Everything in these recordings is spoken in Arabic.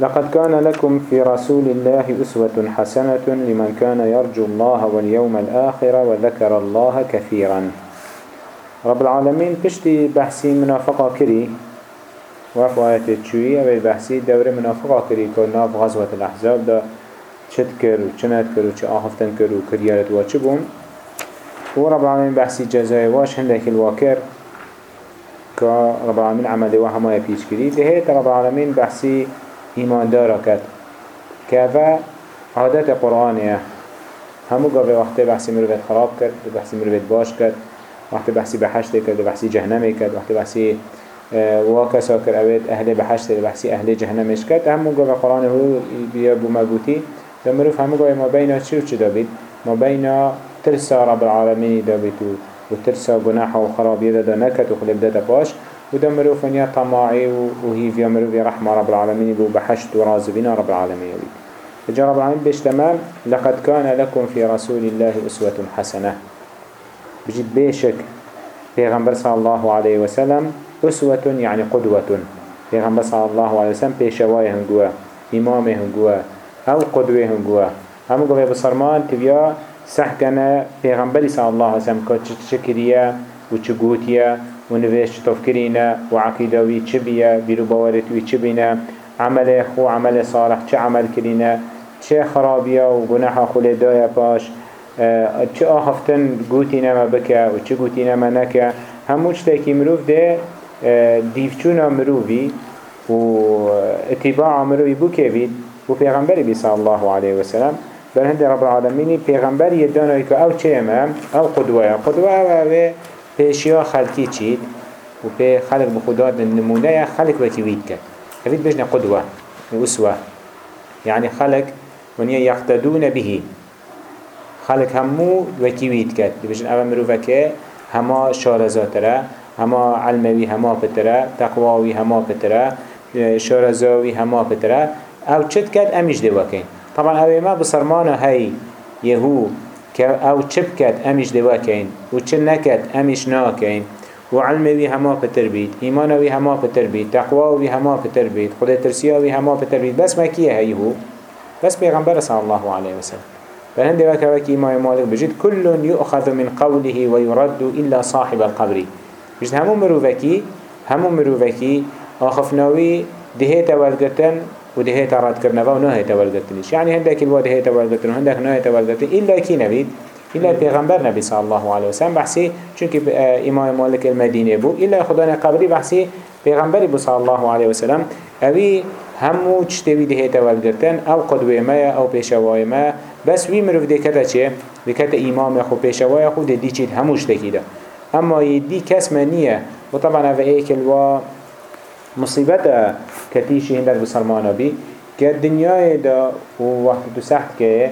لقد كان لكم في رسول الله أسوة حسنة لمن كان يرجو الله واليوم الآخر وذكر الله كثيرا. رب العالمين بشتي بحثي منافقة كري وفي آيات التشوية بحثي دور منافقة كري كنا في غزوة الأحزاب دا چت كر و چنت كر و چه آخفتن و كريارت و چه بون و رب العالمين بحثي جزاي واش هندك الواكر كا رب العالمين عمله وهما يبيش كري دهيت رب العالمين بحثي إيمان دارا كد كافا عادت قرآنية همو قبل وقت بحثي مروفت خراب كد بحثي مروفت باش كد وقت بحثي بحشت كد بحثي جهنمي كد وقت بحثي آه، واكسا كر اوید أهل بحشت بحثي أهل جهنمش كد همو قبل قرآن هو بيا بمبوتي دمروف همو قبل ما بين چه و چه دابید؟ ما بين ترسى رب العالمين دابید و ترسى گناح و خرابية دا نكت و خلب دا باش. وده مروف ونيا طماعي وهي في مروف رحمة رب العالمين بو بحشت ورازبين رب العالمين فجاء رب العالمين بيش تمام لقد كان لكم في رسول الله أسوة حسنة. بجد بيشك پیغمبر صلى الله عليه وسلم أسوة يعني قدوة. پیغمبر صلى الله عليه وسلم پیشواي هنگوه إمامه هنگوه أو قدوه هنگوه. همو قوة بصرمان تبيا سحكنا پیغمبر صلى الله عليه وسلم كتش شكريا وچگوتيا و نویش و عقیدوی چه بیه بیرو باورتوی چه بینه عمل خو عمل صالح چه عمل کرینه چه خرابیه و گناح خول دای پاش چه آخفتن گوتی نما بکه و چه گوتی نما نکه. هموش تاکی مروف ده دیفچونا مروفی و اتباع مروفی بو که بید و پیغمبری بی صلی الله علیه وسلم. بل هند رب العالمینی پیغمبری یدانوی که أو چه امام أو قدوه. قدوه أو پیشیا خلقی چید و پی خلق بخدا نمونه خلق وکی وید کرد هفید بجنه قدوه و اسوه يعني خلق ونیا يقتدون به خلق همو وکی وید کرد بجن اول مروفکه هما شارزاتره هما علموی هما پتره تقواوی هما پتره شارزاوی هما پتره أو چت کرد امیش دو وکین طبعا اوه ما بسرمانه هی یهو که أو چپ کد امیش دوا کین و چه نکد امیش نا کین و علموی هما پتر بید ایمانوی هما پتر بید تقواوی هما پتر بید خود ترسیاوی هما پتر بید بس ما کیه هیهو بس پیغمبر صلی الله علیه وسلم فهند وكا وكي إمام مالك بجد كل يؤخذ من قوله ويرد إلا صاحب القبر. بجد همو مروفكي همو مروفكي آخفناوي دهيت والقتن ودهيت راد كرنا و نهيت والقتنش يعني هندك الوا دهيت والقتن وهندك نهيت والقتن إلا كي نبيد إلا پیغمبر نبي صلى الله عليه وسلم بحثي چونك إمام مالك المدينة بو. إلا خدانا قبري بحثي پیغمبر بو صلى الله عليه وسلم. أبي همو چتوي دهيت والقتن أو قدوه ما أو پیشوای ما. بس وي مروف ده كتا چه؟ ده كتا إمام خو پیشوای خو ده دي چيت همو شتكي ده أما يدي كس منية وطبعا هذا ايك الوا مصيبتا كتيشي هندك بسلمانا بي که دنیای دا و وقت تو سخت که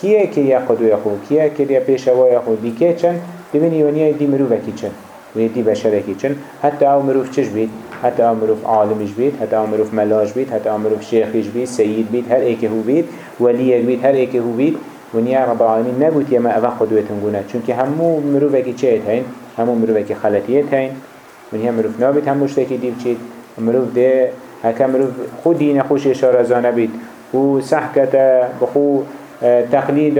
کیه که یا قدوی خو کیه که یا پیشوای خو دی که چن؟ دبینی ونیای دی مروف کی چن؟ و دی بشر کی چن؟ حتی او مروف چش بید؟ حتی او مروف عالمش بید؟ حتی او مروف ملاش بید؟ حتی او مروف شیخش بید؟ سید بید؟ هر ایک هو بید؟ ولی بید؟ هر ایک هو بید؟ ونیا رب العالمین نگوت یما اوه قدوتون گونه. چونکه همو مروف کی چه هین همو مروف کی خلطیت هین ونیا مروف نابید همو شتکی دیو چید. مروف ده هكا مروف خود دين خوش إشارة زانه بيت و سحكة بخو آه، تقليد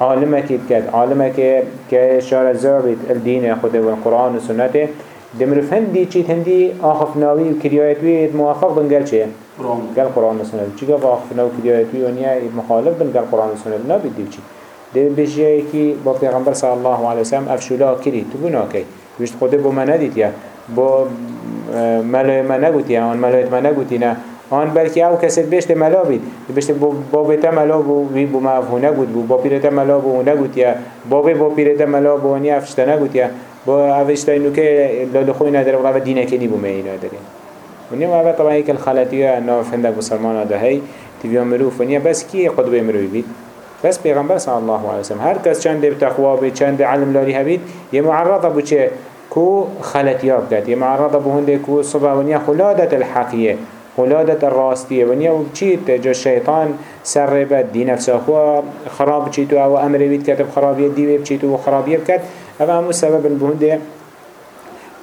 عالمك بكت عالمك كإشارة زابت الدين خود والقرآن والسنة دمروف هندي چيت هندي آخف ناوي وكريايت ويد موافق بن قال چه؟ قال قرآن والسنة چي قال آخف ناوي وكريايت وي ونيا مخالف بن قال قرآن والسنة نابد ديو چي ده بجيه كي با پیغمبر صلى الله عليه وسلم افشولا كري تبو ناكي بشت خود بو نديت يا بو ملای ما نگوتی آن ملایت ما نگوتی نه. آن بلکه أو کسی بشت ملا بید بشت با بیتا ملا بو وی بو معفو نگود بو با پیرتا ملا بو نگوتی با بی با پیرتا ملا بو نی افشتا نگوتی با اوشتا اینو که لالخوی نداره و غفت دینه کنی بو مینا داره ونیا ما طبعا هيك الخلاتية ناف عندك بسلمان هذا هي تبي مروف ونیا بس کی قدوه مروف بید بس پیغمبر صلی الله علیه وسلم. هر کس چند بتقوا بید چند علم لاری هبید یه معرض بو چه كو خلت ياب كات يمعرض بهنده كو صبا ونيا خلادة الحقية خلادة الراستية ونيا وبچيت جو الشيطان سر بد دي نفسه خوا خراب چيتو أو أمر بيت كتب خرابية دي بچيتو خرابية بكت أو همو سبب بهنده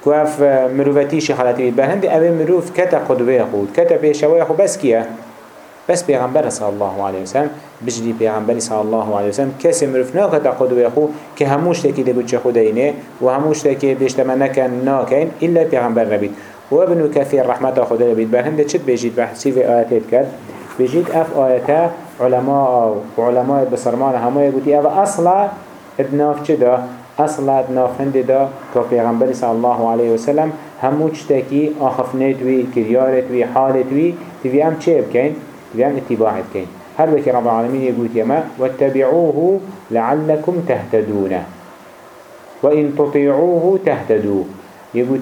كو اف مروفتيشي خلاتي بهنده أو مروف كتا قدوه خود. كتا بيشوه خو بس كيه بس پیغمبر صلی الله علیه وسلم بجلی پیغمبری صلی الله علیه وسلم کسی مرف ناکد قدوه خو که هموش تکی دی بود چه خودینه و هموش تکی بشتمن نکن ناکن الا پیغمبر نبید و ابن كثير رحمة خدا بيت برهند چت بيجيت بحثي في آياتي كد بيجيت اف آياتا علماء و علماء بسرمان همه يقولي اف أصلا ادناف چدا أصلا ادناف هند دا که پیغمبر صلی الله علیه وسلم همو چتاکی آخفنیت وی کریارت وی حالت وی تیوی هم چه بکن؟ هم اتباعت کن هر بك رب العالمين؟ يقول يما واتبعوه لعلكم تهتدون. وإن تطيعوه تهتدوا. يقول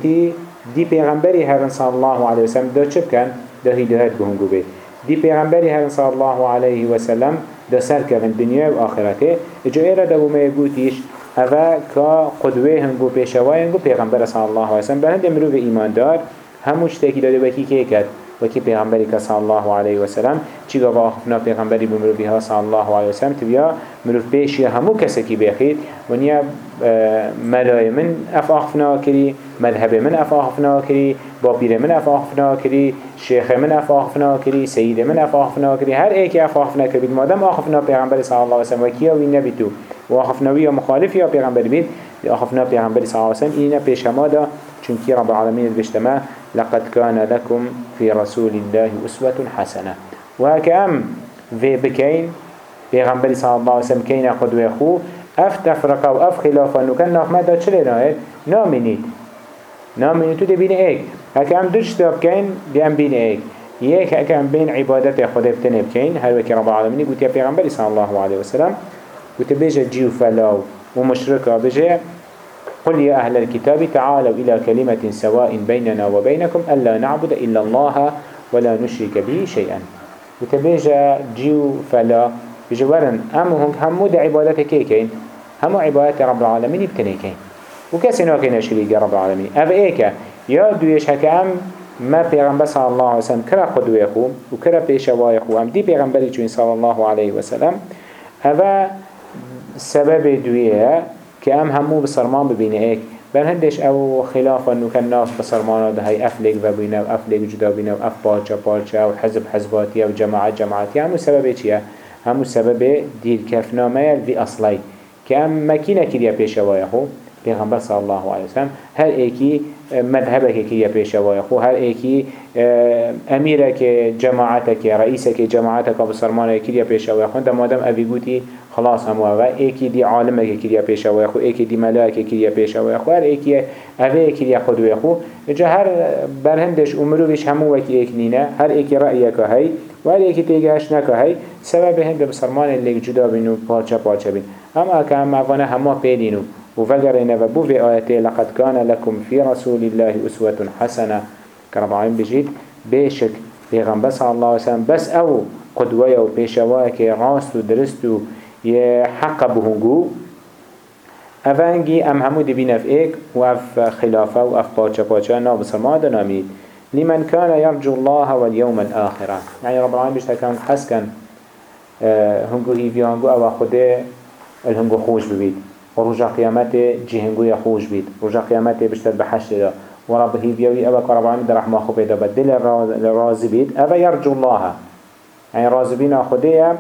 دي پیغمبری هرن صلی الله علیه وسلم دا چه بکن؟ دا هدایت بهنگو بید دي پیغمبری هرن صلی الله علیه وسلم دا سر کفن دنیا و آخرته. اجا ایره دا بومه گوتیش اوه که قدوه هنگو پیشوای هنگو پیغمبر صلی الله علیه وسلم. بهند مروف ایمان دار. هموش تاکی داده بکی که کد وكي پیغمبری که صلی الله علیه و سلم چی گفت؟ آخفنا پیغمبری بمروفی ها الله علیه و سلم تبیا مروف پیشی همو کسی کی بخید؟ و نیا آه، ملای من اف آخفنا کری مذهب من اف آخفنا کری باپیر من اف آخفنا کری شیخ من اف آخفنا کری سید من اف آخفنا کری هر ایکی اف آخفنا کری مادم آخفنا پیغمبری صلی الله علیه و سلم و کیا تو؟ و آخفنا وی مخالف یا پیغمبر بید آخفنا پیغمبری صلی الله علیه و سلم اینا پیش ما دا چونکی رب العالمین بشتما لقد كان لكم في رسول الله أسوة حسنة. وهكام في بكين پیغمبر صلى الله عليه وسلم كين قدوة خو اف تفرقه و اف خلافه نو كان ناخمه دا چلي ناهد نامنید نامنید تو دبين ايك هكام دوش تاب كين بيان بين ايك يك هكام بين عبادت خدا بتنه بكين هر وكي رب العالمين قلت يا پیغمبر صلى الله عليه وسلم قلت بيجا جيو فلاو ومشركة بيجا قل يا أهل الكتاب تعالوا إلى كلمة سواء بيننا وبينكم ألا نعبد إلا الله ولا نشرك به شيئا. وتبيجا جيو فلا بجوارن أمو هنك همو دا عبادتك كين؟ همو عبادت رب العالمين يبتنيكين وكسي ناكين شريك رب العالمين. أف إيكا يا دويش هكا أم ما پیغمبر صلى الله عليه وسلم كرا قدوه خو وكرا پیشوای خو هم پیغمبری چون صلى الله عليه وسلم. هذا سبب دوية که ام همو بسرمان ببینه ایک. بر هندش أو خلافا نو کن ناس بسرمان ده هی افلیگ و بینه و افلیگ جدا بینه و اف پارچه پارچه و حزب حزباتی و جماعت جماعتی. همو سبب چیه؟ همو سبب دیر کفنامه وی اصلی. که ام مکینه کریه پیشوای خو پیغمبر صلی الله علیه وسلم هر ایکی مذهبك کی یا خو هر ايكي که جماعتك رئيسك جماعتك بسرمانك كي بيشوايا خو دم ادم ابي قوتي خلاص هم و دی دي کی یابیش وای خو ايكي دي کی یابیش وای خو هر ايكي اوي خود وای خو جا هر برهندش عمرو همو همو وكي نینه هر ایکی رأی که هی و هر ایکی تیجش نکه هی سبب هند بسرمان لیک جدا بینو پاچه پاچه بین. اما که هم اوانه همه پیدینو وفقرنا وبو في آياته لقد كان لكم في رسول الله أسوة حسنة. كرب عين بجيد بيشك. پیغمبر صلى الله وسلم بس أو قدوة و پیشواه که راست و درست و یه حق بهنگو. اوانگی ام همو دبین اف ایک و اف خلافه و اف پاچه پاچه ناب سرما دنامید لمن كان يرجو الله واليوم الآخرة. يعني رب العالمين بيشتا كان حس كان هنگو هيفي هنگو أو خوده الهنگو خوش ببید. و رجا قيامت جي هنگو يخوش بید رجا قيامت بيشتا بحشت دا و رب هيفيوي أو رحمة خوبه دا بدل الرازي بید أو يرجو الله. يعني رازبين خوده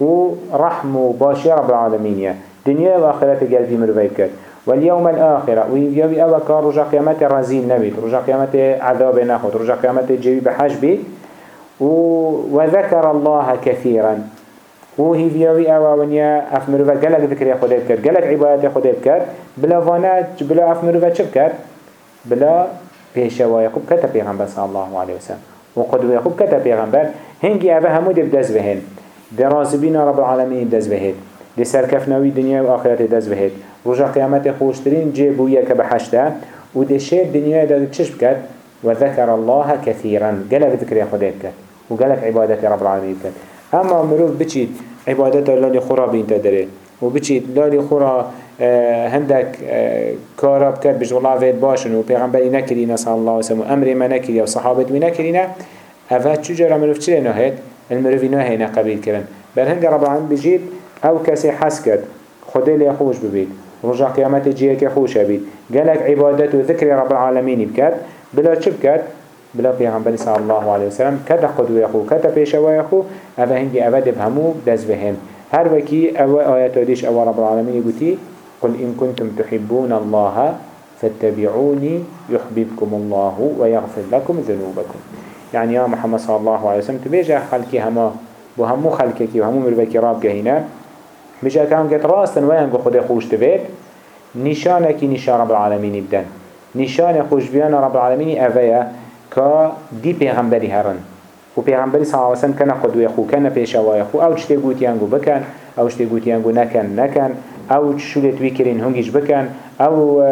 و رحم رب العالمين دنيا و آخرت بكت واليوم الآخرة. ويبيوي أولا كان رجع قيامت رزين نبيت. رجع قيامت عذاب ناخد. رجع قيامت جيبي بحج بيت. وذكر الله كثيرا. ونيا أف مروفا قلق ذكر يا خدي بكر قلق عبادات يا خدي بكر بلا فانات بلا أف مروفا شبكر بلا بيشوا يقوب كتب بيغمبر صلى الله عليه وسلم. وقدوا يقوب كتب بيغمبر هنجي أبا همود بدز بهن. درازبين رب العالمين دز بهد دي سركفناوي دنيا و آخرت دز بهد رجا قيامت خوشترين جيبوية كبحشتا و دي شير دنيا دا تشش بكت وذكر الله كثيرا قلق ذكر يا خدير كت وقلق عبادة رب العالمين كت اما مروف بچيت عبادة لالي خورا بين تدري و بچيت لالي خورا هندك كارا بكت بج والله فيد باشن و پیغمبری نكرينا صلى الله وسلم أمر ما نكري و صحابت ما نكرينا افاد چجرا مروف چلي نهيد المروفی نه هینا قبیل کرن بر هنگ رب العالمین بجید أو کسی حس کرد خدا لی خوش ببید رجع قیامت جیه که خوش بید گلک عبادت و ذکر رب العالمین بکرد بلا چه بکرد؟ بلا پیغمبر صلی الله علیه وسلم کتا قدوه خو کتا پیشوه خو اوه هنگی اوه دب همو بهن هر وكي أو آيات وديش أو رب العالمين يقولي قل إن كنتم تحبون الله فاتبعوني يحببكم الله ويغفر لكم ذنوبكم يعني يا محمد صلى الله عليه وسلم تبيجا خلقي هما بهمو خلقك وهمو مربكي راب جهينا بيجا كان قد راستن وين خده خوش تبيت نشانك نشان رب العالمين بدن. نشان خوش بيان رب العالمين أفيا كا دي پیغمبري هرن. و پیغمبری صلی الله علیه و سلم کنه قدوه خو کنه پیشوای خو. أو چته گوتیانگو بکن أو چته گوتیانگو نکن نکن. أو شولت ویکرین هنگیش بکن. أو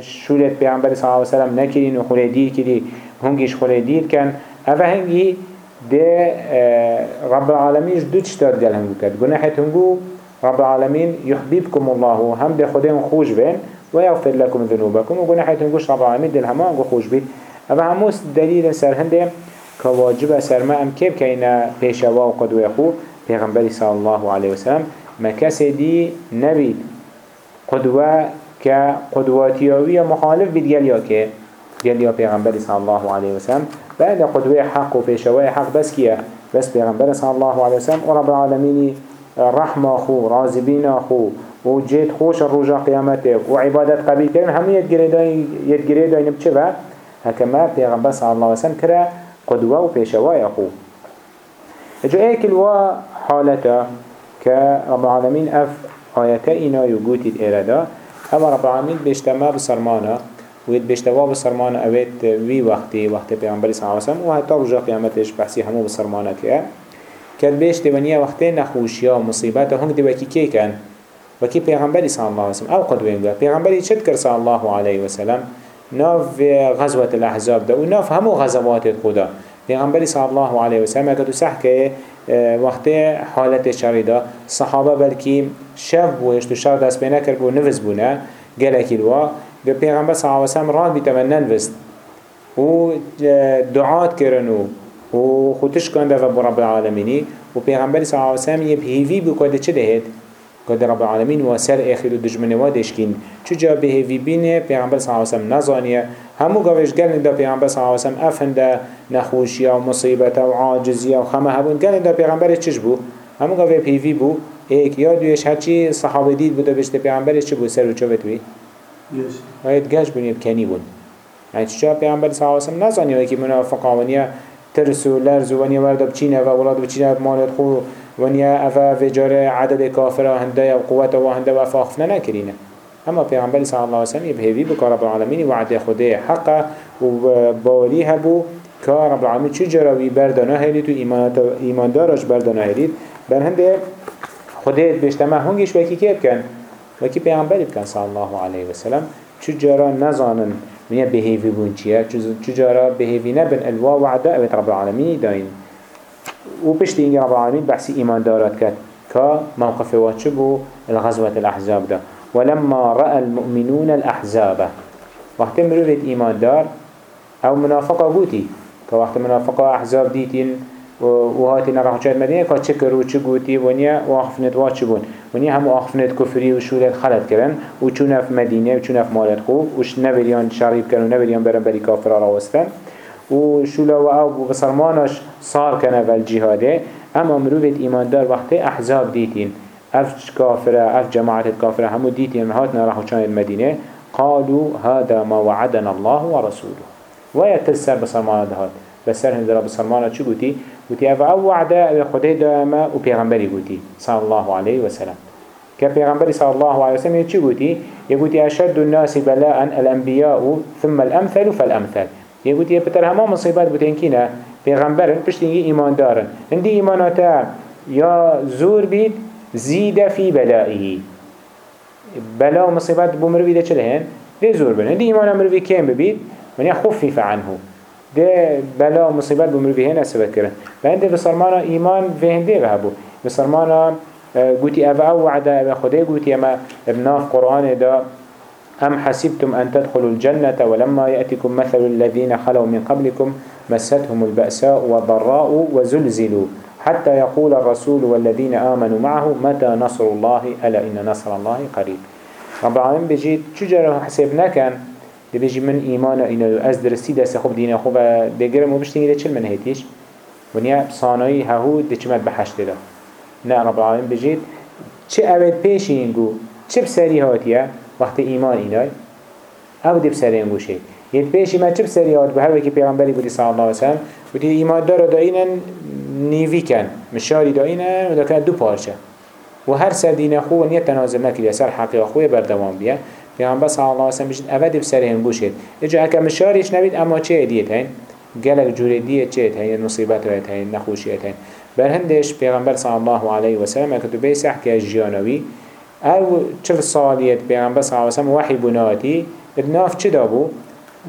شولت پیغمبری صلی الله علیه و سلم نکرین و خوله دیر کری هنگیش خوله دیر کن. أو هنگی ده رب العالمين دو تشتاد دل هنگو کرد؟ گناحت هنگو رب العالمين يحببكم الله هم ده خدهم خوش بين ويغفر لكم ذنوبكم وجناحت هنگوش رب العالمين دل هما هنگو خوش بين أو هموس دليل سر هنده که واجب سر ما ام کیب که اینا پیشوا و قدوه خو پیغمبری صلی الله علیه وسلم. ما کسی دی نبید. قدوه که قدواتیاوی مخالف بید گل یا که؟ گل یا پیغمبری صلی الله علیه وسلم. بعد قدوه حق و پیشوا حق بس کیه؟ بس پیغمبر صلی الله علیه وسلم. و رب العالمین رحمه خو رازبین خو و جيت خوش الرجاء قيامته وعبادات قبيل كريم هم يتجري يتجري نبتشي بقى هكما پیغمبر صلى الله عليه وسلم كره قدوة و پیشوای اخو. اجا ایکل و حالتا که رب العالمین اف آیتا اینا یو گوتید ایرادا اما رب العالمین بشتما بسرمانا وید بشتوا بسرمانا اوید وی وقتی وقت پیغمبری صلی اللہ علیہ وسلم و حتی رجا قیامتش بحثی همو بسرمانا که کد بيش ونیا وقتی نخوشیا و مصیبت هنگ دی وکی کی کن؟ وکی پیغمبری صلی اللہ علیہ وسلم أو قدوه انگا پیغمبری چد کر صلی اللہ علیہ وسلم ناف غزوة الأحزاب ده. وناف همو غزوات خدا. پیغمبری صلی الله علیه و سلم که تو صح که وقت حالت شریدا صحابه بلکی شف بوش تو شر دست بینه کرد بو نفس بونه گلکی الوا به پیغمبر صلی الله علیه و سلم راد بیتمن ننفست و دعات کرنو و خودش کنده و رب العالمینی. و پیغمبر صلی الله علیه و سلم یه بهیوی بکده چه دهید؟ قد رب العالمين وسر آخر دجمن وادشكين چجا به وی بینه پیغمبر صلی الله علیه و سلم نزانیه همو گوش گلن دا پیغمبر صلی الله علیه و سلم افنده نخوشی و مصیبت و عاجزی و خمه هبون. گلن دا پیغمبر چش بو؟ همو گوه پیوی بو؟ ایک یا دویش هرچی صحابه دید بوده بشته پیغمبر چه بو؟ سر و چوت بی؟ باید گش بونید کنی بون. یعنی چجا پیغمبر صلی الله علیه و سلم نزانیه که منافق آونیه ترس و لرز و ونیا ورد بچینه و ولاد بچینه مالت خو ونیا افا وجار عدد کافر هنده و قوت و هنده و افاخفنا نکرینه. اما پیغمبر صلی الله علیه وسلم یبهوی بکار رب العالمین وعده خده حقه و باوری هبو که رب العالمین چه جراوی بردانه هلید و ایماندارش بردانه هلید بر هنده خده بشتمه هنگیش وکی که بکن وکی پیغمبری بکن صلی الله علیه وسلم چه جرا نزانن؟ ونیا بهیوی بون چیه چه جرا بهیوی نبن الوا وعده اوید رب العالمین داین و پشت اینگه رب العالمین بحثی ایمان دارد کرد که موقف واجبو الغزوة الأحزاب ده ولما رأى المؤمنون الأحزاب. وقت مروفت إيمان دار أو منافقة قوتي. كوقت منافقة أحزاب ديتين وهاتي نراح جاد مدينة كا چكر و چه قوتي ونيا واخفنت واچ بون؟ ونيا هم واخفنت كفري و شولت خلط كرن و چونه في مدينة و چونه في مالت خو وش نبريان شريب كرن و نبريان برن بري كافر راوستن و شولا و أو بسرمانش صار کنه ول جهاده اما مروفت ایماندار وقتی احزاب دیتین اف كافرة اف جماعة كافرة همو ديتين هاتنا راحو كان المدينة قالوا هذا ما وعدنا الله ورسوله. ويا تسر بسرمانة دهات بسر هندرا بسرمانة شو قوتي قوتي اف أو وعده خده دائما و پیغمبری قوتي صلى الله عليه وسلم. كبيغمبري صلى الله عليه وسلم يقول قوتي يقول أشد الناس بلاء الأنبياء ثم الأمثل فالأمثل. يقول يا بتر هما مصيبات بتنكينا پیغمبرن پشتینگی ایمان دارن هندی ایماناتا یا زور بید زید فی بلائهی بلا و مصیبت بو مروی ده چله هن؟ ده زور بن هندی ایمان مروی کم ببید؟ من خفیف عنه. ده بلا و مصیبت بو مروی هن اسبت کرن. و هنده بسرمانا ایمان و هنده بهبو بسرمانا قوتي أبا أو وعدا خده قوتي أما ابناف قرآن دا أم حسبتم أن تدخلوا الجنة ولما يأتكم مثل الذين خلوا من قبلكم مستهم البأساء والضراء وزلزلوا. حتى يقول الرسول والذين آمنوا معه متى نصر الله؟ ألا إن نصر الله قريب. رب العالمين بجيت شجرة حسبنا كان؟ دی بجی من ایمان اینو از درستی دست خوب دین خوب دگرم و بشتینگی چل من هیتیش؟ ونیا صانعی ههو دی چمت بحشت دا نه رب العالمین بجید. چه اول پیش اینگو چه بسری هاتیه وقت ایمان اینای. أو دی بسری اینگو شید ید پیشی ما چه بسری هات؟ به هر وکی پیغمبری بودی صلی الله علیه وسلم. بودی ایمان داره دا اینن نیوی کن. مشاری دا اینن و دا دو پارچه. و هر سر دین خو نیت تنازل نکرد سر حقی خوی بردوام بیه پیغمبر صلی الله علیه وسلم بجید اول بسری اینگو شید اجا اکا مشاریش نبید اما چه دیت هین گلک جوری دیت چه هین مصیبت هین نخوشیت هین بر هندش پیغمبر صلی الله علیه و سلم اکتو بیس احکا جیانوی أو چل سالیت پیغمبر صلی الله علیه و سلم وحی بناتی ادناف چه دابو؟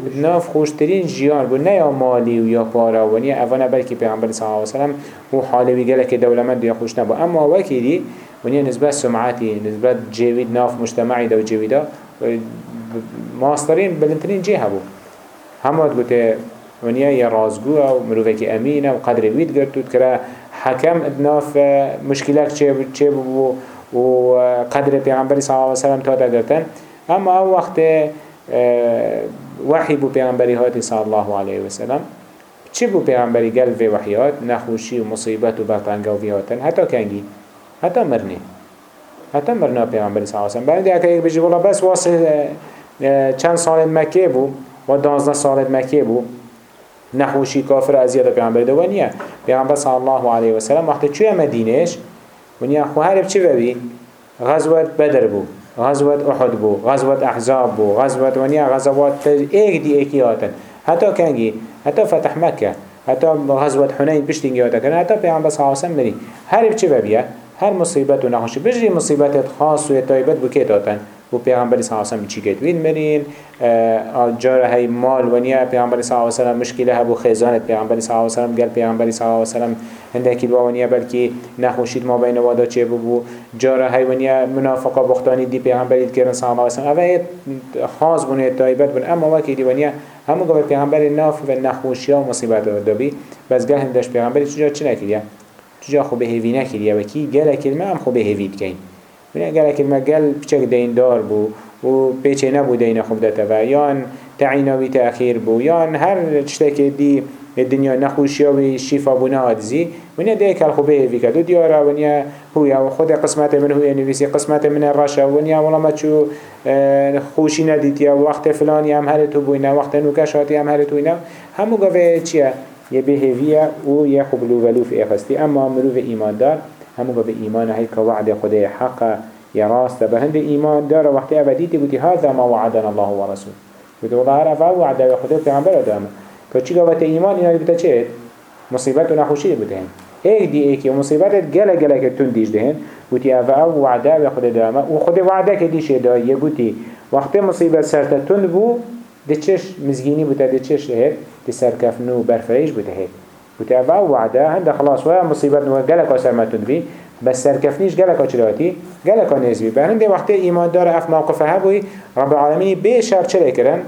ادناف خوشترین جیان بو نه یا مالی و یا پارا و نه اولا بلکه پیغمبر صلی الله علیه و سلم و حالوی گلک دولمند یا خوش نبو اما وکی دی و نه نسبت سمعتی نسبت جوید ناف مجتمعی دو جویدا ماسترین بلنترین جه هبو. همات گوته ونیا یا رازگو و مروفه که امینه و قدر وید گرتود کرا حكم ادناف مشكلات چه بو و قدر پیغمبر صلی الله علیه وسلم تا دادتن اما أو وقت وحی بو پیغمبری هاتی صلی الله علیه وسلم. چه بو پیغمبری قلب وحیات؟ نخوشی و مصیبت و برطنگا و ویهاتن حتی کنگی. حتی مرنی. حتی مرنا پیغمبری صلی الله علیه وسلم. بعد اکا یک بجی بولا بس واسه چند سال مکه بو و دانزده سال مکه بو نحوشی کافر ازیاد پیامبر دو ونیا پیامبر صلی الله علیه و سلم وقتی چوی مدینهش ونیا خو هرب چی ببی غزوت بدر بو غزوت احد بو غزوت احزاب بو غزوت ونیا غزوات ایک دی ایکی آتن. حتی کنگی حتی فتح مکه حتی غزوت حنین پشتینگی کنه حتی پیامبر صلی الله علیه و سلم هرب چی ببیه هر مصیبت و نحوشی بجری مصیبت خاص و تایبت بو که داتن و پیغمبر صلی الله علیه و چی گید وین مرین جاره های مال و نیا پیغمبر صلی الله علیه و مشکله هبو خزانت. پیغمبر صلی الله علیه و گل پیغمبر صلی الله علیه و هندکی و نیا بلکی نخوشید ما بین وادا چه بو جاره های و نیا منافقه بختانی دی پیغمبر کردن صلی علیه و خاص بونه تایبت بون. اما وکی دی و نیا همون گفت پیغمبر ناف و نخوشی و مصیبت دابی. بس گه هندش پیغمبر چجا چی تجا خو به هیوی نکریه و کی؟ گل کلمه هم خو به هیوی بکن بنا گل کلمه گل پچک دین دار بو و پیچه نبو دین خوب دتا و یان تعیناوی تأخیر بو یان هر چتکی دی دنیا نخوشی و شیفا بو نادزی بینه دیه کل خوبه هیوی کدو دیارا ونیا هویا و خود قسمت من هویا نویسی قسمت من رشا ونیا ولی ما چو خوشی ندیتیا وقت فلانی هم هر تو بوینا وقت نوکشاتی هم هر تو اینا. همو گفه چیه؟ يبه فيا و يخبلو ولو في اخستي اما مرو في ايمان دار همو قوة ايمان هيك وعد خده حق يا راست بهند ايمان دار. وقت ابديتي قلت هذا ما وعدنا الله ورسوله قلت والله عرف وعد خده پیغمبر دامه که چی گوته ایمان؟ اینا بتا چه؟ مصیبت و نخوشی بتهن ایک دی ایکی مصیبت گله گله که تون دیش دهن. گوتی أو أو وعده و خود دامه. و خود وعده که دیشه دا گوتی وقتی مصیبت سرت تون بو ده چش مزگینی بوده ده چش هید ده سرکفنو برفریش بوده هید گوتی أو أو وعده هنده خلاص و مصیبت نو گله که سرمتون بی بس سرکفنیش گله که چراتی گله که نزبی برنده وقتی ایمان داره اف موقفه هبوی رب العالمین به شرط چه کرن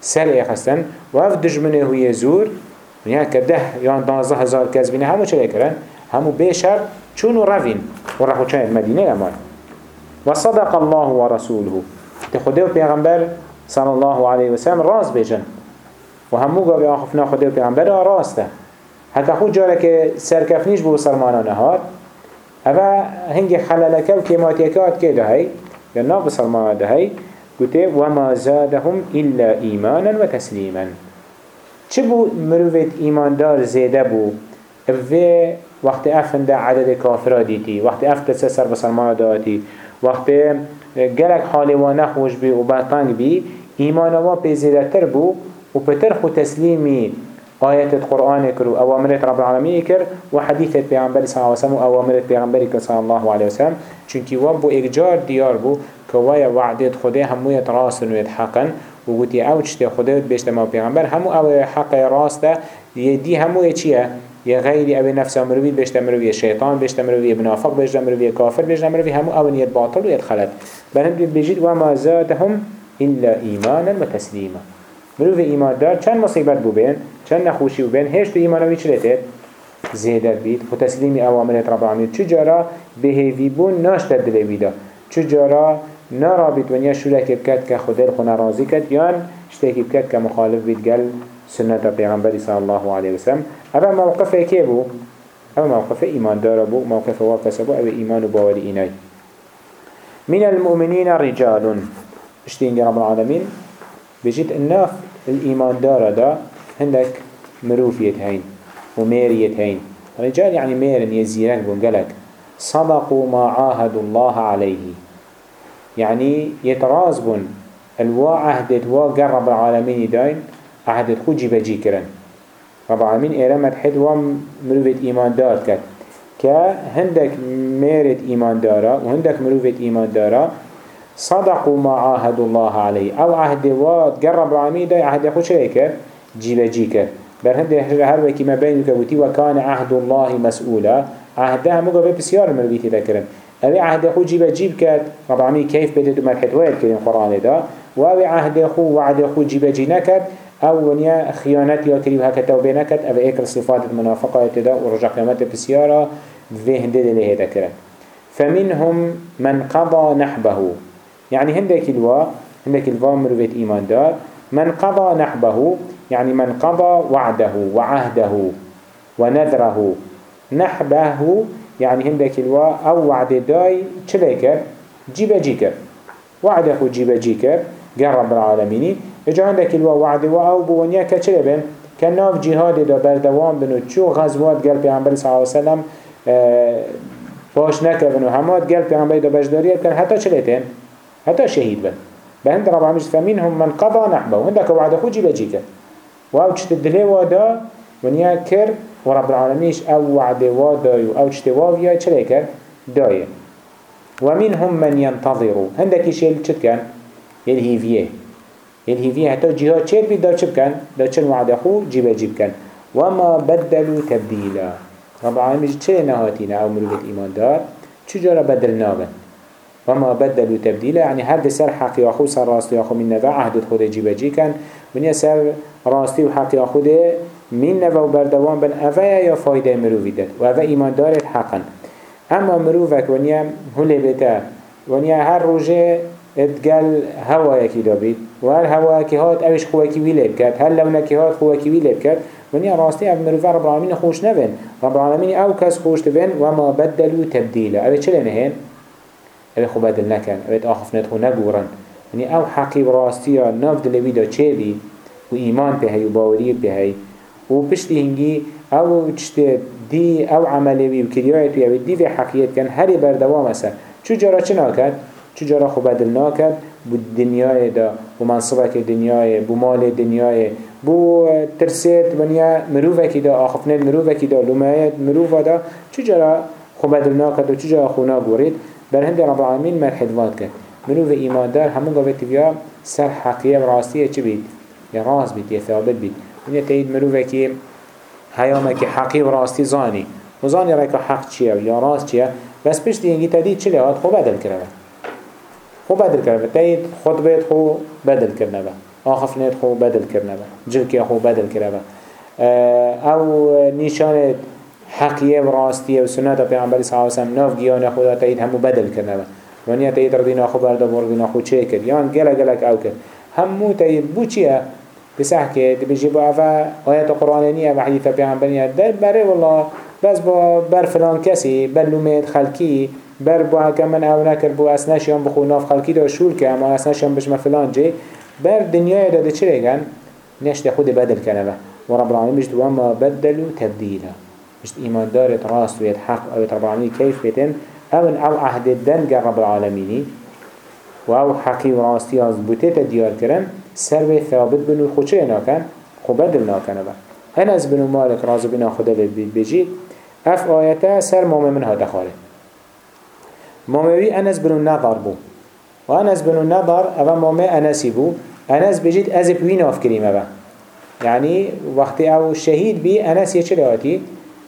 سر اخستن و اف دجمنه هوی زور يعني كده يعني دانزه هزار كز بينه همو چه كرن همو بشر چونو روين ورحو چه المدينة أمان وصدق الله ورسوله تخده و پیغمبر صلى الله عليه وسلم راز بيجن وهمو قابل آخفنا خده و پیغمبر راسته. حتى خود جاره که سرکفنیش بو سلمانانه هات اوه هنگی خلالکه و کماتیکه هات که ده هی یا ناف سلمانه ده هی قلت وما زادهم إلا إيمانا وتسليما چه بو مروفت إيمان دار زيده بو في وقت افند عدد كافرا ديتي وقت افت سسر بسلمان داتي وقت گلک حال و نخوش بی و بطنگ بی ایمان و پیزیده تر بو و پتر خو تسلیمی آيات القرآن كرو أوامرت رب العالمين كر وحديثة پیغمبر صلى الله عليه وسلم وأوامرت پیغمبر صلى الله عليه وسلم چونكي وابو إجار ديار بو كوايا وعدت خده همو يتراسن ويتحقن وقوتي أو چته خده بيشت ما پیغمبر همو أو حق راسته يدي همو يچيه يا غيري أو نفس مروي بيشت مروي الشيطان بيشت مروي منافق بيشت مروي كافر بيشت مروي همو أو نيت باطل ويتخلت بل هم بيجيد وما زادهم إلا إيمانا وتسليما مروي إيمان دار چند مصيبت بو بين چند نخوشي بو بين هشت إيمانوي چلته زيادة بيت وتسليمي أوامرت رب العالمين چجارا بهيفي بون ناشت دلويدا چجارا نرابط ونیا شولک بکد که خودل خونه رازی کد یان شتکی بکد که مخالف بید. گل سنة پیغمبری صلی الله علیه وسلم. اما موقف که بو؟ اما موقف ایمان داره بو موقف واقع بو أو ایمان و باوری اینای من المؤمنين رجال اشتين رب العالمين بجد الناف الإيمان دارا دا هندك مروفية هين وميرية هين رجال يعني ميرن يزيرك بنقلك صدقوا ما عاهدوا الله عليه يعني يتراز بن الوا عهدت وا رب العالمين داين عهدت خو جيبا جي كرن رب العالمين إيرامت حد وام مروفة إيمان دار كت كهندك ميرت إيمان دارا وهندك مروفة إيمان دارا صدقوا ما عاهدوا الله عليه أو عهد واد قرب العالمين داي عهد خو شريكر جيبا جي كر بر هنده هر وكي ما بينك وتي وكان عهد الله مسؤولا عهده همو قبل بسيار مروفيتي ذكرن أبي عهد خو جيبا جيب كات. رب العالمين كيف بدأت مرحت وير كريم قرآن دا وأبي عهد خو وعد خو جيبا جي نكت أو ونيا خيانات يا كريم هكا توبة نكت أبي إيكر صفات المنافقة دا ورجع قيامات بسيارة. في هنده اللي هيدا كرن فمنهم من قضى نحبه. يعني هندك الوا. هندك الوا مروفيت إيمان دار من قضى نحبه. يعني من قضى وعده وعهده ونذره. نحبه يعني هندك الوا أو وعد داي چليكر جيبا جيكر وعد أخو جيبا جيكر قال رب العالمين. إجا عندك الوا وعد أو بونيا كچلي بن؟ كناف جهاد دا بردوان بنو چو غزوات قال پیغمبر صلى الله عليه وسلم باش نكبن و همات قال پیغمبر دا بجداريت كان حتى چليتين حتى شهيد بن. بهند رب العالمين فمنهم من قضى نحبه. وهندك وعد أخو جيبا جيكر وأو چت الدلي وادا ونيا كر ورب العالمينش أو وعد واداي أو اجتواويا چلي كر داي ومنهم من ينتظروا هندك يشيل چت كان؟ يلهيفيه يلهيفيه حتى جهاد چير بيد دا چب كان؟ دا چل وعد كان. وما بدلوا تبديلا. رب العالمين چه نهاتينا أو مروفة ايمان دار؟ چجارة بدلنا بن وما بدلوا تبديلا يعني هر سر حقي آخو سر راستي آخو من نفع عهد خود جيبا جي كان. من سر راستي وحقي آخو ده من نبو بردوان بن اوه یا فایده مروفی داد و اوه ایمان دارد حقا. اما مروفک ونیا هلی بتا ونیا هر روژه اتقال هوا یکی دابید. و هر هوا یکی هات اوش لب کرد. هر لونه کی هات خواکی وی لب کرد. ونیا راستی أو مروفه رب العالمین خوش نبین. رب العالمین أو کس خوش تبین و ما بدلو تبدیل اوه چلی نهین؟ اوه خو بدل نکن. اوه آخف ندخو نگورن. ونیا أو حقی و راستی ها ناف دلوی دا چه بی؟ و ایمان به هی و باوری به هی و پشتی هنگی أو چشت دی أو عملی بی و کریایت بی دی و حقیت کن. هری بردوام أصلا چو جارا چه ناکد؟ چو جارا خوب بدل ناکد بو دنیای دا بو منصبک دنیای بو مال دنیای بو ترسیت ونیا مروفه کی دا آخفنه مروفه کی دا لومایت مروفه دا. چو جارا خوب بدل ناکد و چو جارا خونا گورید بر هند رب العالمین مرحد واد کد مروف ایمان دار همون قوة بیا سر حقیه و راستیه چی بید؟ یا راست بید یا ثابت بید. ونیا که هیامه که حقی و راستی زانی. و زانی که حق چیه و یا راست چیه؟ بس پشتی اینگی تدید چلی هات خو بدل کرده. خو بدل کرده. تاید خطبه خو بدل کرده. آخف نید خو بدل کرده. جلکی خو بدل کرده. أو نشانه حقیه و راستیه و سنت پیغمبری صلی وسلم ناف گیان خدا تاید همو بدل کرده. ونیا تاید ردینا خو برده بردینا خو چه کرد؟ یان گله گلک أو کرد. همو تاید بو چیه؟ بسح که بيجي بو أفا آيات قرآنية و حديثة بيعنبانية در بره والله بس با بر فلان کسی بر لومید خلکی بر بو هكمن أو نكر بو اسناشيان بخو ناف خلکی دا شول که اما اسناشيان بشما فلان جي بر دنیای داده چه رگن؟ نشت خود بدل کنه و رب العالمين مجد وما بدلوا تبديلا مجد ايمان دارت راست ويد حق أو رب العالمين كيف بيتن أو أو عهد الدن رب العالمين و أو حقی و راستی از بوتیت دیار کرن سر به ثابت بنو خوچه ناکن خو بدل ناکن با. انس بنو مالک رازو بنا خدا بجید اف آیتا سر مام من ها دخاره. ماموی انس بنو نظر بو. و انس بنو نظر اما مام انسی بو. انس بجید از بوی ناف کریم با. يعني وقت أو شهید بي انس يچه هاتي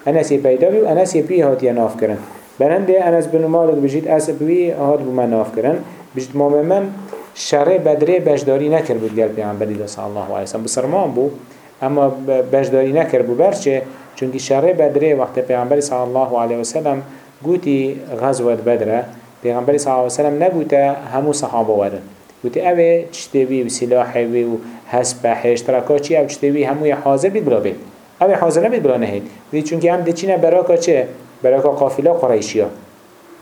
انس پیدا بي و انس يبي هاتي ناف کرن. برنده انس بن مالک بجید از بوی هات بو من ناف کرن. بجد مام من شر بدره بجداری نکر بود گل پیغمبری دا صلی الله علیه وسلم بسرمان بو اما بجداری نکر بو برچه؟ چونکی شر بدره وقت پیغمبری صلی الله علیه وسلم گوتی غزوت بدره پیغمبر صلی الله علیه وسلم نگوته همو صحابه ورن گوته اوه چتوی و سلاحی و حسب اشتراکا چی او چتوی همو حاضر بید بلا بید اوه حاضر نبید بلا نهید. ولی چونکه هم دچینه براکا چه؟ براکا قافله قریشی ها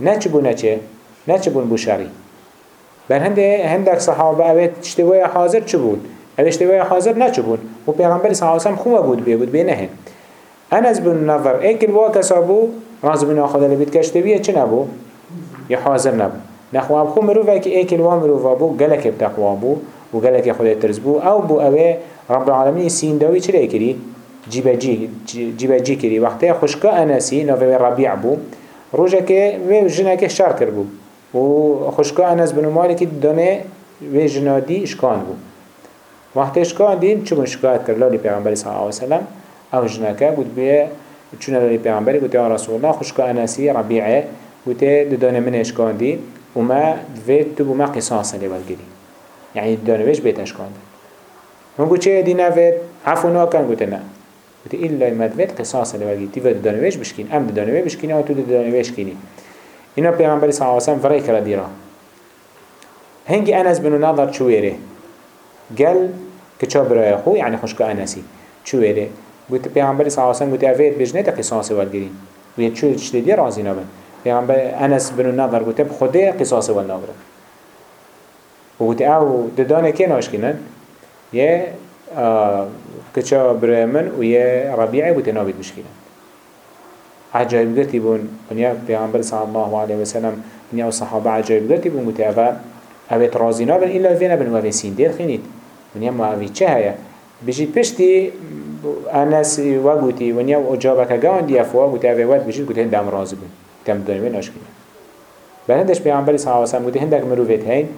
نه چه بونه چه؟ نه چه بون بوشاری بر هنده هندک صحابه اوه چتوی حاضر چه بود؟ اوه چتوی حاضر نه چه بود. و پیغمبر صلی الله علیه وسلم خوبه بود بید بید نه انس بن نظر ایکل واکسا بو راز بن آخد لبید کشتویه چه نبو؟ یا حاضر نبو. نخو آب خو مروفه که ایکل وا مروفه بو گلک بتقوا بو و گلک خود ترز بو. أو بو اوه رب العالمین سین داوی کری؟ جیبه جی جیبه جی کری. وقتی خوشکا انسی نوه ربیع بو روژه که و جنه که شر کر بو. و خوشکا انس بن مالک دانه و جنادی اشکان بو وقتی اشکان دین چون شکایت کرد لالی پیغمبر صلی الله علیه وسلم. أو جنکه بود بیه چون لالی پیغمبری بود یا رسول الله خوشکا انسی ربیعه بود دانه من اشکان دین وما دوید تو بما قصاصا لول گری يعني دانوش بيت اشكان من قلت چه دينا فيد عفو ناكن قلت نه قلت إلا ما دوید قصاصا لول گری تيفا دانوش بشكين ام دانوش بشكين أو تو دانوش كيني اینا پیغمبر صلی الله علیه وسلم فرای کرد دیرا هنگی انس بنو نظر چویره گل کچا برای خو یعنی خوشک انسی چویره گوت پیغمبر صلی الله علیه وسلم گوت اوید بجنه تا قصاص ولگیرین و چوی چلی رازی نبن. پیغمبر انس بن النظر گوته بخوده قصاص ول ناغره و آو ددانه که ناشکنن یه کچا برمن و یه ربیعه گوته نابید مشکنن عجایب گرتی بون. ونیا پیغمبر صلی الله علیه وسلم ونیا و صحابة عجایب گرتی بون گوته. اوه اوه رازی نابن ایلا وینا بن اوه سیندیر خینید. ونیا ما اوه چه هیا؟ بجید پشتی انس و گوتی. ونیا و اجابه که گان دیفوا گوته. اوه ود بجید گوته دم رازی بون تم دنیوه ناشکنه بلندش پیامبری صلی الله علیه و سلم بوده هندک مروفت هین.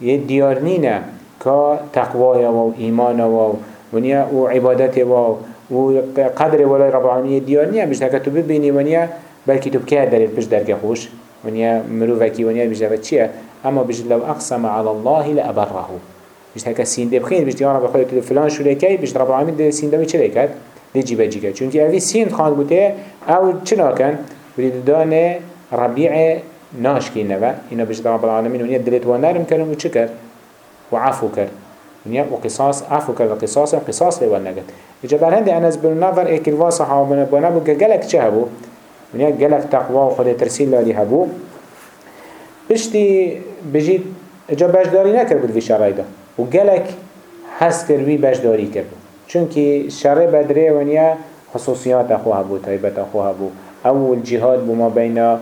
یه دیار نینه. که تقوای و ایمان و ونیا و و و قدر ولای رب العالمین دیار نیه بیشتر که تو ببینی ونیا بلکه تو بکه دلیل پیش درک خوش ونیا مروفکی ونیا بیشتر چیه؟ اما بیشتر لو اقسم على الله لأبره. بیشتر که سینده بخیر بیشتر یارا بخواد تو فلان شده کی بیشتر رب العالمین سینده چه کرد دی جیبه جیگه چونکه اوی سین خواند بوده أو چه ناکن؟ بريد دانه ربيع ناشكي نوا إنا بجد رب العالمين ونيا دلت ونرم كرم وشكر وعفو كر ونيا وقصاص عفو كر وقصاص قصاص لي ونجد إجابة هندي أنا زبل نظر إيك الواصح ومن بنابو كجلك شهبو ونيا جلك تقوى وخد ترسيل لي هبو بشتي بجيت إجا بجداري نكر بود في شرايدا وجلك حس كروي بجداري كربو چونكي شرع بدري ونيا خصوصيات أخوها بو طيبت أخوها بو اول جهاد بما بين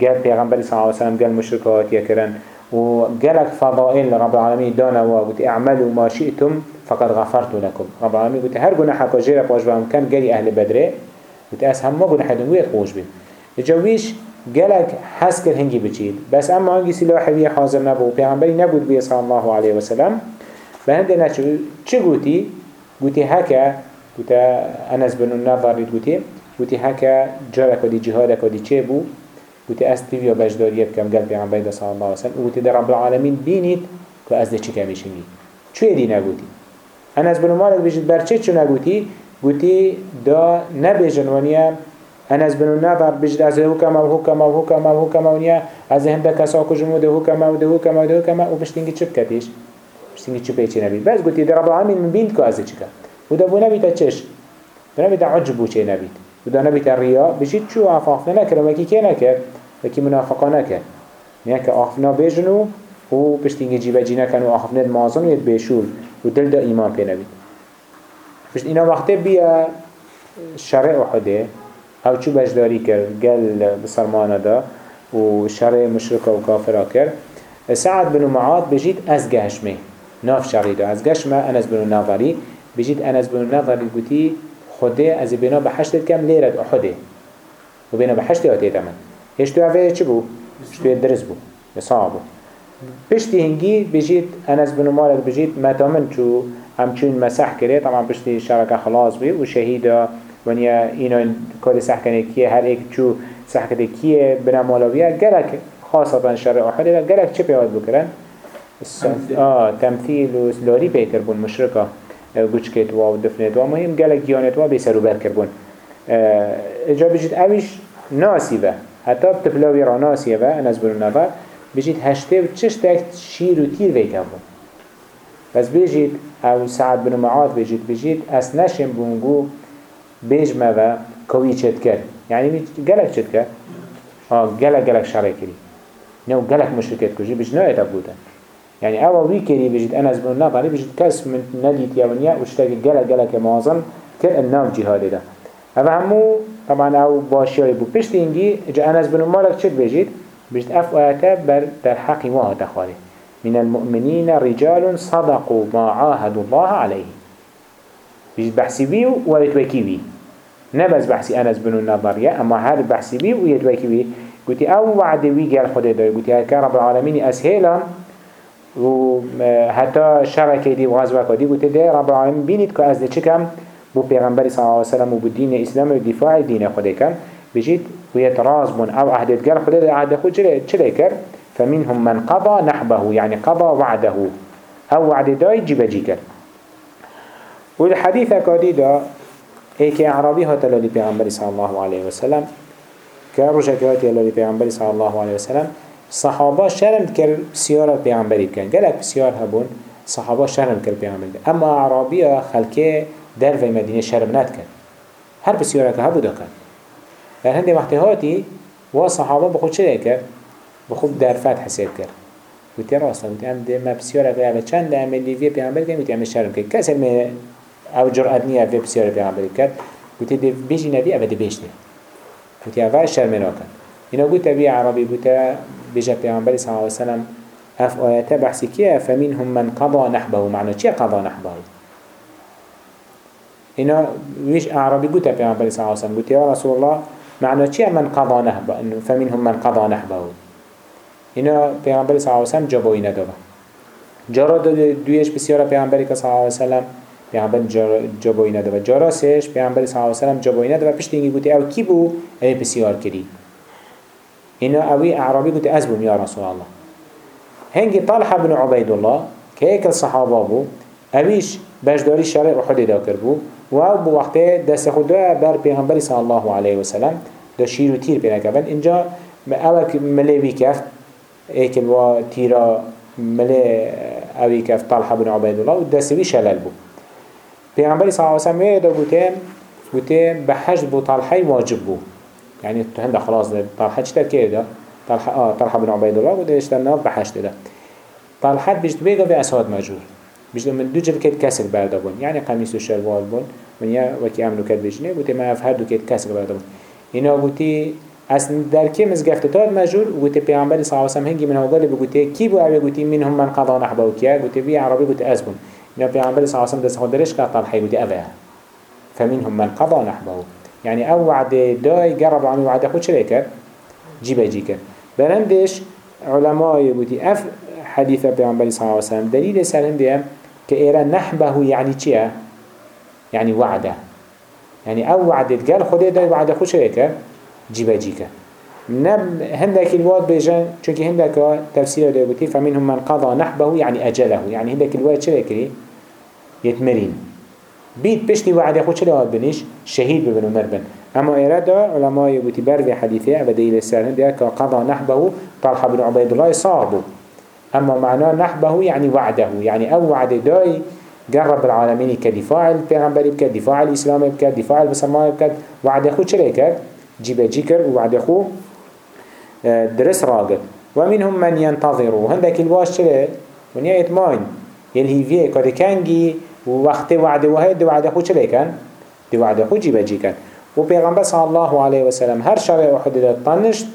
قال پیغمبر صلى الله عليه وسلم قال مشركات يكرن وقالك فضائل رب العالمين دانا وقلت اعملوا ما شئتم فقد غفرت لكم. رب العالمين قلت هر قناح كجيرا باش بهم كان قالي أهل بدره قلت أس هم ما قناح دنوية خوش بين جويش قالك حس كر هنجي بچيد بس أما هنجي سلاحي حاضر نبو پیغمبري نبود بيه صلى الله عليه وسلم. بهنده نچو چه قوتي قوتي هكا قلت انس بن النظر قوتي گوتی هکا جارک و دی جهادک و چه گوتی از تیویا بجداریه بکم گل پیغمبر صلی الله علیه وسلم. و گوتی در رب العالمین بینید که از چه کمیشنگی چوی دی نگوتی أنا از بنو مالک بجد برچه چو نگوتی گوتی دا نبیجن ونیا أنا از بنو نظر بجد از حکم و حکم و حکم و حکم ونیا از هنده کسا کجمو ده حکم و ده حکم و ده حکم و بشتینگی چه بکتیش بشتینگی چه پیچی نبی بس گوتی در رب العالمین بینید که از چه کن و دا بو نبیتا چش؟ بو نبیتا عجبو چه نبید ودا نبيت الرياء بجيت شو عفافنا نكر وكي كي نكر؟ وكي منافقا نكر. نيك عفنا بيجنو و بشتينجي جيبا جينا كانوا عفنا المعظم يد بيشول ودل دا إيمان بي نبيت بشت إنا وقت بيا شرع وحده أو چو بجداري كر قل بسرمانه دا و شرع مشركة و كافرة كر سعد بن معاد بجيت از قهشمه ناف شرعي دا از قهشمه انس بن نظري بجيت انس بن نظري قوتي خده از بنا به حشت کم لیرد احده و بنا به حشت آتیت من هشتو اوه چه بو؟ هشتو درس بو بصعبو پشتی هنگی بجید انس بن مالک بجید متامن چو همچون مسح کرده طبعا پشتی شرکه خلاص بی و شهیدا ونیا اینا کار سح کنه کیه؟ هر ایک چو سح کنه کیه؟ بنا مالویه گلک خاصتا شرع احده گلک چه پیاد بکرن؟ آه تمثیل و لاری پیکر بون مشرکه گوچ کت و دفنت و مهم گلک گیانت و بیسر و بر کربون اجا بجید اویش ناسیبه حتى بتبلاوي راناسية با أنس بن النضر بجيت هشته و تشتك شير و تير ويكابو بس بيجيت أو سعد بن معاذ بيجيت بيجيت اس نشم بونگو بيج ما كوي چت كر يعني قلق چت كر آه قلق قلق شرع نو قلق مشركت كجي بيج نوعي تبوتا يعني اول وي كري بيجيت انس بن نضر بيجيت كس من نديت يونيا واشتاك قلق قلق موازن كر النام جهاد ده. هذا همو طبعا أو باشياري بو پشت انجي جا انس بن مالك چت بيجيت بيجيت اف آياتا بر در حقي واه تخاري من المؤمنين رجال صدقوا ما عاهدوا الله عليه بيجيت بحسي بيو ويتوكي بي نبز بحسي أنس بن النظرية أما هذا بحسي بيو ويتوكي بي قلت أو وعد وي قال خده قلت هكا رب العالمين أسهلا وحتى شركة دي وغزوة دي قلت ده رب العالمين بينيت كأزده چكم بو پیغمبر صلى الله عليه وسلم و بو دين اسلام و دفاع دين خده كم بجيت ويتراز بون أو عهدت قال خده ده عهد خود چلي كر فمنهم من قضى نحبه يعني قضى وعده. أو وعد داي جيب جيكر والحديث كادي دا ايك اعرابي هاتلا لبيغمبر صلى الله عليه وسلم كرجك هاتلا لبيغمبر صلى الله عليه وسلم صحابة شرم كر سيارة بيغمبري بكن قالك بسيار هبون صحابة شرم كر بيغمبري اما اعرابي خلكه در في مدينة شرم نتكن هر بسيارة كهبو دكن لأن هندي وقت هاتي وصحابة بخود چه كر بخود در فتح حساب كر وتي راسا وتي ام دي ما بسيارة كهبو چند ده عمل لي في بيغمبري كن وتي عمل شرم كر كسر ما أو جرأت نية في بسيارة بيغمبري كر وتي دي بيجي نبي أبدا بيجني وتي أول شرم ناكن إنه قلت بي عربي قلت بيجا بيغمبري صلى الله عليه وسلم أف آيات بحثي كيه فمنهم من قضى نحبه. معنى چه قضى نحبه؟ إنا ويش أعرابي قلت پیغمبر صلى الله عليه وسلم قلت يا رسول الله معنى چه من قضى نحبه؟ فمنهم من قضى نحبه. إنا پیغمبر صلى الله عليه وسلم جبوي ندابه جارا دویش بسیار پیغمبری که صلی الله علیه وسلم پیغمبر جبوی ندابه جارا سهش پیغمبر صلی الله علیه وسلم جبوی ندابه پشت اینگی گوتی أو کی بو؟ بسیار اینا اوی اعرابی گوتی از بوم یا رسول الله. هنگی طلحة بن عبید الله که ایک الصحابه بو اویش بجداری شرع احد دا کربو و بو وقت دست خدا بر پیغمبر صلی الله علیه و سلم دا شیر و تیر پیدا کردن. اینجا اول ملی کفت ایکل و تیرا ملی اوی کفت بن عبید الله و دستوی شلل بو. پیغمبر صلی الله علیه و سلم دا گوته گوته بو طلحه واجب بو. يعني هنده خلاص ده طلحه چطور كده طلحة آه طلحة بن عبيد الله وده اشترنا بحشت ده طلحة بيجت بيجا في اسود مجور بيجت من دو جل كسر بعد بون. يعني قميص وشلوار بون. من يا وكي عملو كده بيجنه قلت ما افهر دو كده كسر بعد بون. هنا قلتي اصل در كي مزگفت تاد مجور قلت پیامبر صلی الله علیه و هنگی من هوگل بگوته کی بو اوی قلت منهم من قضا نحبه وكيا قلت بي عربي قلت ازبون هنا پیامبر صلی الله علیه و دست خودرش که طلحة قلت اوه فمنهم من قضا نحبه. يعني أو وعد داي قرب عمي وعد خود شري كر جيبه جي كر برندش علماء يقولي اف حديثة بيعنبالي صلى الله عليه وسلم دليل سالهم ديهم كإيرا نحبه يعني چيه يعني وعده يعني أو وعد قال خده داي وعد خود شري كر جيبه جي كر نم هندك الواد بيجان چونك هندك تفسير ده فمنهم من قضى نحبه يعني أجله يعني هندك الواد شري كري يتمرين بيت بشتي وعد خود چلی آد بنیش شهید ببن و مربن أما ایرادا علماء يقولي بر في حديثه إلى السنة ده كقضى نحبه طلحة بن عبيد الله صابه أما معناه نحبه يعني وعده يعني أو وعد داي قرب العالمين كدفاع البيغمبر بك دفاع الإسلام بك دفاع المسلمان بك وعد خود چلی کرد؟ جيب جيكر وعد خود درس راقل ومنهم من ينتظروا هندك الواش چلی من يأتمان يلهي فيه كده كانجي ووقت وعد وهي دي وعد خود چلي كان دي وعد خود جيبه جي كان و پیغمبر صلى الله عليه وسلم هر شب احد ده طنشت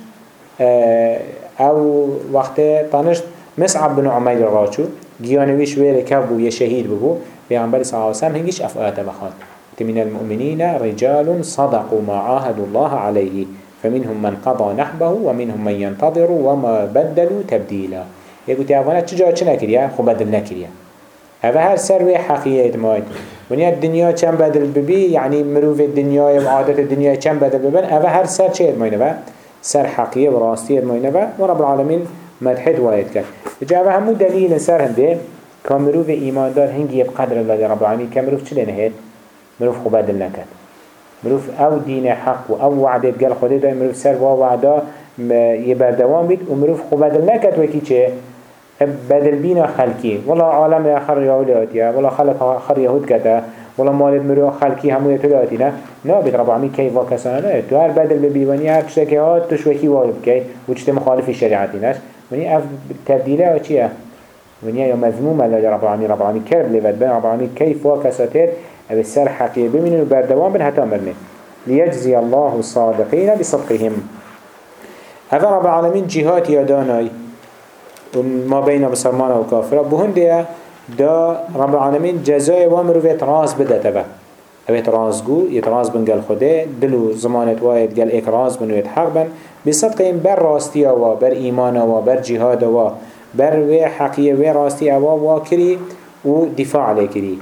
أو وقت طنشت مصعب بن عمير راچو گیانویش ویره کبو یه شهید ببو پیغمبر صلى الله عليه وسلم هنگیش افعات بخواد. من المؤمنين رجال صدقوا ما عاهدوا الله عليه فمنهم من قضى نحبه ومنهم من ينتظر وما بدلوا تبديلا يقول تيابانا چجا چه نكريا خو بدل نكريا هذا هر سر و حقیقت ماید ونیا دنیا چند بدل ببی یعنی مروف دنیا و عادت دنیا چند بدل ببن هذا هر سر چه ماینه و سر حقیقه و راستی ماینه و و رب العالمین مدحد واید کرد. جا هذا همو دلیل سر هنده که مروف ایمان دار هنگی بقدر الله رب العالمین که مروف چلی نهید مروف خوب بدل نکد مروف أو دين حق و أو وعدت قال خده دا مروف سر و وعدا يبردوان بيت ومروف خو بدل نكت وكي چه بدل بينا خلقي. ولا عالم آخر يهودياتيا ولا خلق آخر يهود كتا ولا مالد مرو خلقي همو يتولاتي نا نا بيت رب العالمين كيف وكسانا نا تو هر بدل ببيواني هر كشتكي هات تشوكي واجب كي وچت مخالف الشريعتي ناش وني اف تبديله و چيه وني يا مذمومه لرب العالمين رب العالمين كرب لفت بين رب العالمين كيف وكساتير أو السر حقيقي بمن وبردوان بن حتى مرنه ليجزي الله الصادقين بصدقهم. هذا رب العالمين جهات ما بين مسلمان وكافر بهندية دا رب العالمين جزاء ومروفيت راس بدا تبا اويت راس جو يتراس بن قال خده دلو زمانت وايد قال ايك راس بن ويتحق بن. بصدقهم بر راستيا و بر ايمانا و بر جهاد و بر وي حقية وي راستيا و واكري و دفاع عليه كري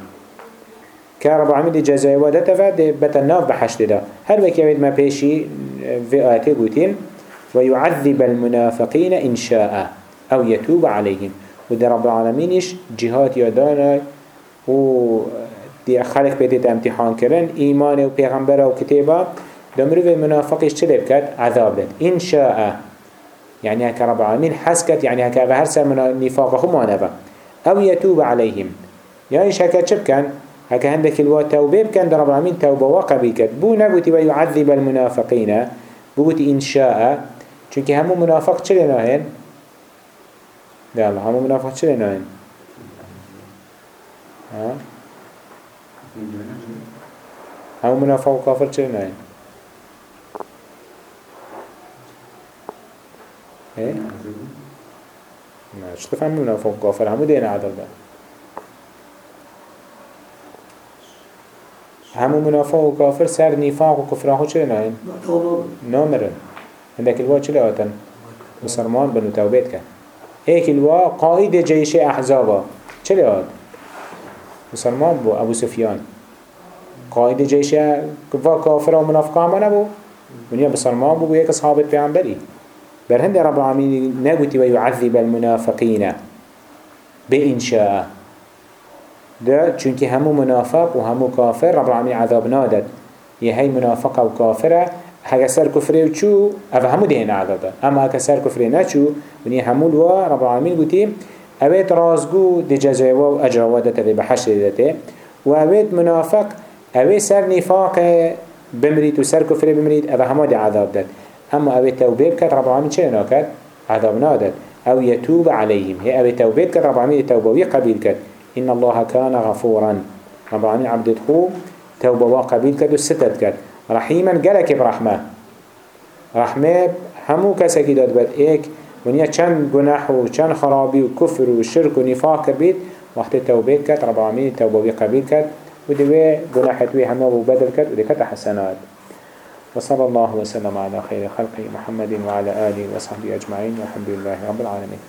كرب العالمين جزاء و دتفا بتناف بحشت دا. هل وكي ما بيشي في آياتي قوتين ويعذب المنافقين إن شاء. أو يتوب عليهم. وده رب العالمين إيش؟ جهات يدانا و دي خلق بيتت امتحان كرن إيمان و پیغمبر و كتابة. دمرو في منافقش چلب كت عذاب داد إن شاء يعني هكا رب العالمين حسكت يعني هكا هر سر من نفاقه ما أو يتوب عليهم. يعني إيش هكا چب كان هكا هندك الوا توبه بكن رب العالمين توبه وقبي كت بو نبوتي ويعذب المنافقين بوتي إن شاء چونك همو منافق چلي ناهن يلا همو منافق چلي ناهن ها همو منافق و كافر چلي ناهن إيه ما شو تفهم منافق و كافر همو دين عدل ده همو منافق و كافر سر نفاق و كفران چلي ناهن نامرن عندك الوا چلی آتن مسلمان بنو توبیت کن هيك الوا قائد جيش أحزابا. چلی آت مسلمان بو ابو سفيان. قائد جيش و كافر و منافقه ما نبو؟ ونیا مسلمان بو هيك صحابت پیغمبری. بر هند رب العالمين نقوتي ويعذب المنافقين بإنشاء ده چونك همو منافق و همو كافر رب العالمين عذاب نادد. يهي منافقه و كافره هكا سر كفره وچو أو همو دهن عددا اما هكا سر كفره نچو وني همو الوا رب العالمين قوتي اويت رازقو دي جزايوا و اجروا دته بحشر دته. و اويت منافق اويت سر نفاق بمريد و سر كفره بمريد أو همو دي عذاب داد. اما اويت توبه بكت رب العالمين چه ناكت عذاب نادد أو يتوب عليهم هي اويت توبه بكت رب العالمين توبه قبيل كت إن الله كان غفورا. رب العالمين عبد خو توبه قبيل كت و ستت كت رحيما قالك برحمة. رحمة همو كسكي داد بد ايك ونيا چند گناح و چند خرابي و كفر و شرك و نفاق كبيت وقت التوبة كت رب العالمين التوبة قبيل كت ودوي گناحت وي همو وبدل كت ودي كت حسنات. وصلى الله وسلم على خير خلقه محمد وعلى آله وصحبه أجمعين والحمد لله رب العالمين